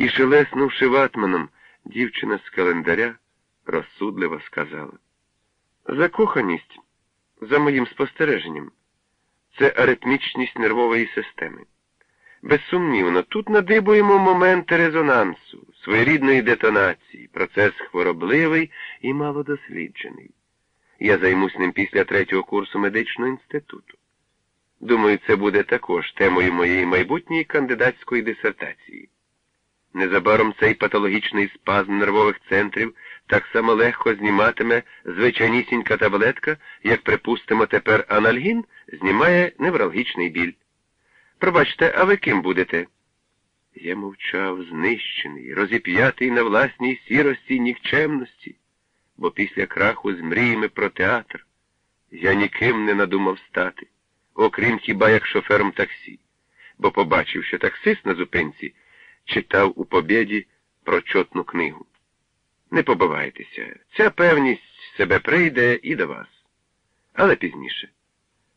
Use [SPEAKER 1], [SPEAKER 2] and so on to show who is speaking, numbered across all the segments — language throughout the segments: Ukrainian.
[SPEAKER 1] І, шелеснувши ватманом, дівчина з календаря розсудливо сказала. Закоханість, за моїм спостереженням, це аритмічність нервової системи. Безсумнівно, тут надибуємо моменти резонансу, своєрідної детонації, процес хворобливий і малодосліджений. Я займусь ним після третього курсу медичного інституту. Думаю, це буде також темою моєї майбутньої кандидатської дисертації. Незабаром цей патологічний спазм нервових центрів так само легко зніматиме звичайнісінька таблетка, як, припустимо, тепер анальгін знімає невралгічний біль. Пробачте, а ви ким будете? Я мовчав, знищений, розіп'ятий на власній сірості й нікчемності, бо після краху з мріями про театр я ніким не надумав стати, окрім хіба як шофером таксі, бо побачив, що таксист на зупинці читав у побєді прочотну книгу. Не побивайтеся, ця певність себе прийде і до вас. Але пізніше.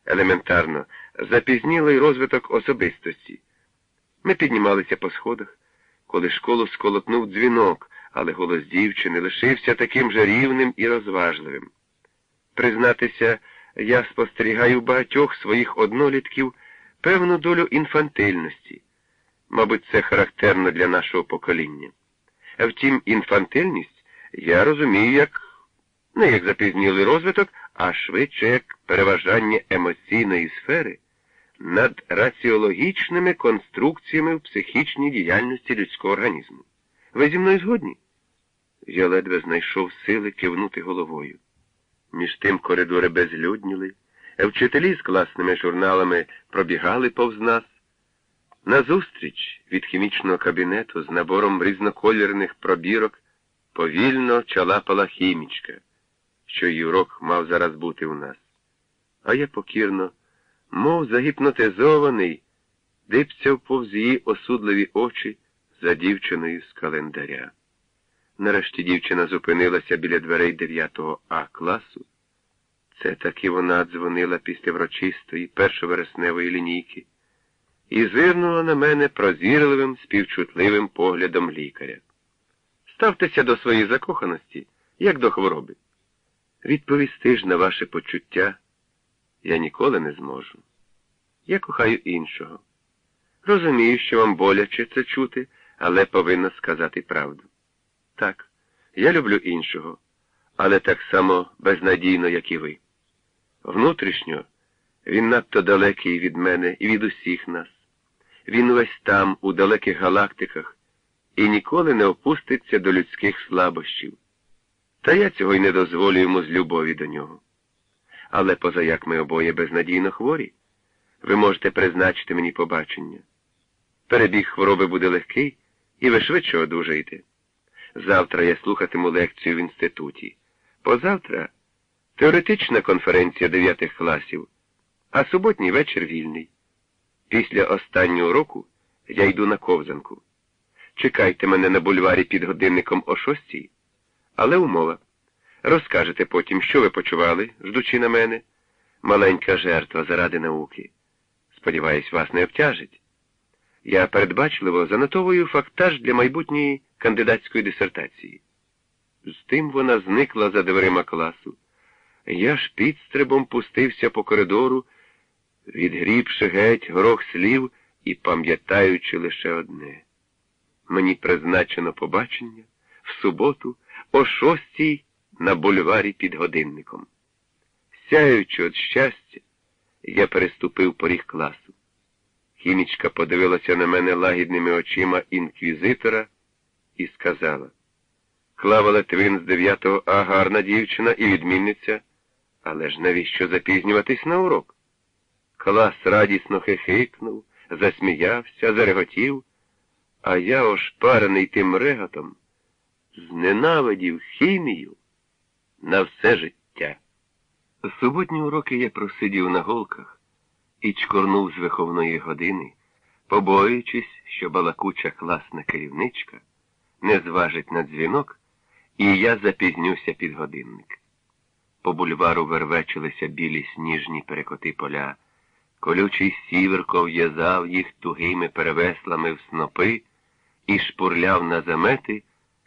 [SPEAKER 1] Елементарно, запізнілий розвиток особистості. Ми піднімалися по сходах, коли школу сколотнув дзвінок, але голос дівчини лишився таким же рівним і розважливим. Признатися, я спостерігаю багатьох своїх однолітків певну долю інфантильності. Мабуть, це характерно для нашого покоління. Втім, інфантильність я розумію як не як запізнілий розвиток, а швидше як переважання емоційної сфери над раціологічними конструкціями в психічній діяльності людського організму. Ви зі мною згодні? Я ледве знайшов сили кивнути головою. Між тим коридори безлюдніли, вчителі з класними журналами пробігали повз нас. Назустріч від хімічного кабінету з набором різнокольорних пробірок повільно чалапала хімічка, що її урок мав зараз бути у нас. А я покірно, мов загіпнотизований, дивцяв повз її осудливі очі за дівчиною з календаря. Нарешті дівчина зупинилася біля дверей 9 А класу. Це таки вона дзвонила після врочистої першовересневої лінійки і зирнула на мене прозірливим, співчутливим поглядом лікаря. Ставтеся до своєї закоханості, як до хвороби. Відповісти ж на ваше почуття я ніколи не зможу. Я кохаю іншого. Розумію, що вам боляче це чути, але повинна сказати правду. Так, я люблю іншого, але так само безнадійно, як і ви. Внутрішньо він надто далекий від мене і від усіх нас. Він весь там, у далеких галактиках, і ніколи не опуститься до людських слабощів. Та я цього й не дозволю йому з любові до нього. Але позаяк ми обоє безнадійно хворі, ви можете призначити мені побачення. Перебіг хвороби буде легкий, і ви швидше одужаєте. Завтра я слухатиму лекцію в інституті. Позавтра теоретична конференція дев'ятих класів, а суботній вечір вільний. Після останнього року я йду на ковзанку. Чекайте мене на бульварі під годинником о шостій, але умова. Розкажете потім, що ви почували, ждучи на мене. Маленька жертва заради науки. Сподіваюсь, вас не обтяжить. Я передбачливо занотовую фактаж для майбутньої кандидатської дисертації. З тим вона зникла за дверима класу. Я ж підстрибом пустився по коридору, відгрібши геть горох слів і пам'ятаючи лише одне. Мені призначено побачення в суботу о шостій на бульварі під годинником. Сяючи від щастя, я переступив поріг класу. Хімічка подивилася на мене лагідними очима інквізитора і сказала Клава Литвин з 9 А гарна дівчина і відмінниця, але ж навіщо запізнюватись на урок? Клас радісно хихикнув, засміявся, зареготів, а я, ошпарений тим реготом, зненавидів хімію на все життя. Суботні уроки я просидів на голках і чкорнув з виховної години, побоюючись, що балакуча класна керівничка не зважить на дзвінок, і я запізнюся під годинник. По бульвару вервечилися білі сніжні перекоти поля, колючий сіверко в'язав їх тугими перевеслами в снопи і шпурляв на замети